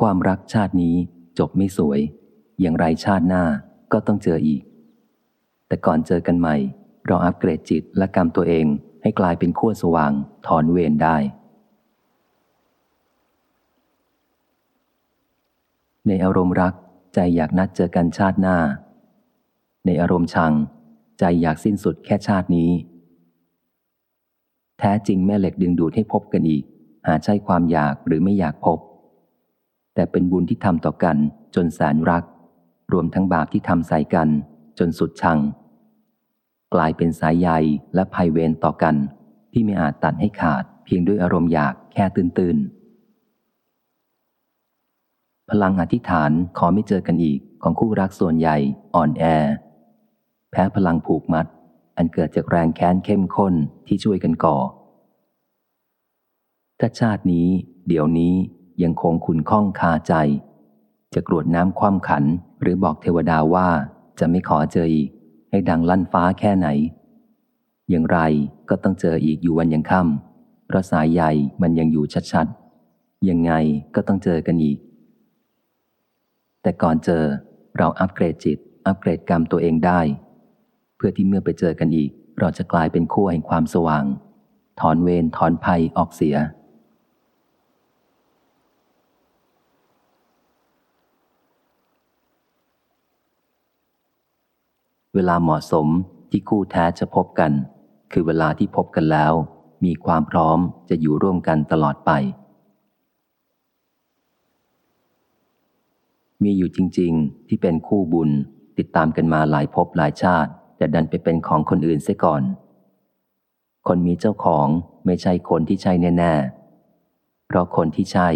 ความรักชาตินี้จบไม่สวย อย่างไรชาติหน้าก็ต้องเจออีก แต่ก่อนเจอกันใหม่ เราอัปเกรดจิตและกรรมตัวเองให้กลายเป็นขั้วสว่างถอนเวรได้ ในอารมณ์รักใจอยากนัดเจอกันชาติหน้า ในอารมณ์ชัง ใจอยากสิ้นสุดแค่ชาตินี้ แท้จริงแม่เหล็กดึงดูดให้พบกันอีก หาใช่ความอยากหรือไม่อยากพบ แต่เป็นบุญที่ทำต่อกัน จนแสนรัก รวมทั้งบาปที่ทำใส่กัน จนสุดชัง กลายเป็นสายใยและภัยเวรต่อกัน ที่ไม่อาจตัดให้ขาดเพียงด้วยอารมณ์อยากแค่ตื่นๆพลังอธิษฐานขอไม่เจอกันอีกของคู่รักส่วนใหญ่อ่อนแอ แพ้พลังผูกมัด อันเกิดจากแรงแค้นเข้มข้นที่ช่วยกันก่อถ้าชาตินี้ เดี๋ยวนี้ ยังคงขุนข้องคาใจ จะกรวดน้ำคว่ำขัน หรือบอกเทวดาว่าจะไม่ขอเจออีก ให้ดังลั่นฟ้าแค่ไหน อย่างไรก็ต้องเจออีกอยู่วันยังค่ำเพราะสายใยมันยังอยู่ชัดๆ ยังไงก็ต้องเจอกันอีก แต่ก่อนเจอเราอัปเกรดจิต อัปเกรดกรรมตัวเองได้ เพื่อที่เมื่อไปเจอกันอีก เราจะกลายเป็นขั้วแห่งความสว่าง ถอนเวรถอนภัยออกเสีย เวลาเหมาะสมที่คู่แท้จะพบกัน คือเวลาที่พบกันแล้ว มีความพร้อมจะอยู่ร่วมกันตลอดไป มีอยู่จริง ๆ ที่เป็นคู่บุญ ติดตามกันมาหลายภพหลายชาติ แต่ดันไปเป็นของคนอื่นเสียก่อน คนมีเจ้าของไม่ใช่คนที่ใช่แน่ ๆ เพราะคนที่ใช่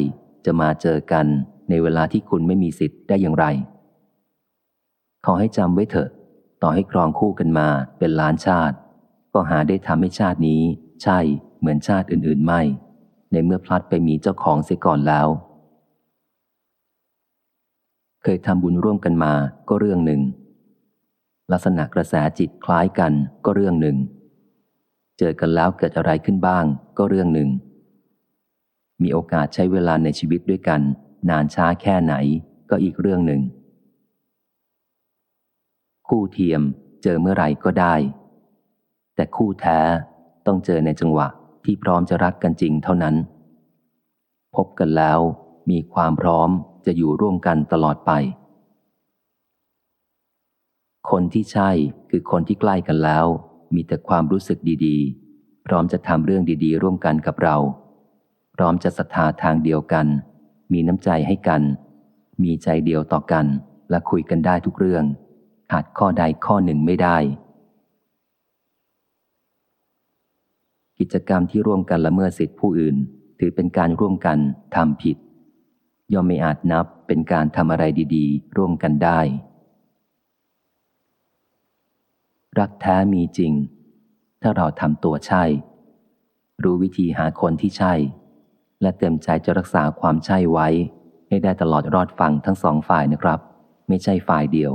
จะมาเจอกันในเวลาที่คุณไม่มีสิทธิ์ได้อย่างไร ขอให้จำไว้เถอะ ต่อให้ครองคู่กันมาเป็นล้านชาติ ก็หาได้ทำให้ชาตินี้ ใช่เหมือนชาติอื่นๆไม่ ในเมื่อพลัดไปมีเจ้าของเสียก่อนแล้ว เคยทำบุญร่วมกันมาก็เรื่องหนึ่ง ลักษณะกระแสจิตคล้ายกันก็เรื่องหนึ่ง เจอกันแล้วเกิดอะไรขึ้นบ้างก็เรื่องหนึ่ง มีโอกาสใช้เวลาในชีวิตด้วยกัน นานช้าแค่ไหนก็อีกเรื่องหนึ่ง คู่เทียมเจอเมื่อไหร่ก็ได้ แต่คู่แท้ต้องเจอในจังหวะที่พร้อมจะรักกันจริงเท่านั้น พบกันแล้วมีความพร้อมจะอยู่ร่วมกันตลอดไป คนที่ใช่คือคนที่ใกล้กันแล้ว มีแต่ความรู้สึกดีๆ พร้อมจะทำเรื่องดีๆ ร่วมกันกับเรา พร้อมจะศรัทธาทางเดียวกัน มีน้ำใจให้กัน มีใจเดียวต่อกันและคุยกันได้ทุกเรื่อง ขาดข้อใดข้อหนึ่งไม่ได้ กิจกรรมที่ร่วมกันละเมิดสิทธิผู้อื่น ถือเป็นการร่วมกันทำผิด ย่อมไม่อาจนับเป็นการทำอะไรดีๆ ร่วมกันได้ รักแท้มีจริง ถ้าเราทำตัวใช่ รู้วิธีหาคนที่ใช่ และเต็มใจจะรักษาความใช่ไว้ ให้ได้ตลอดรอดฟังทั้งสองฝ่ายนะครับ ไม่ใช่ฝ่ายเดียว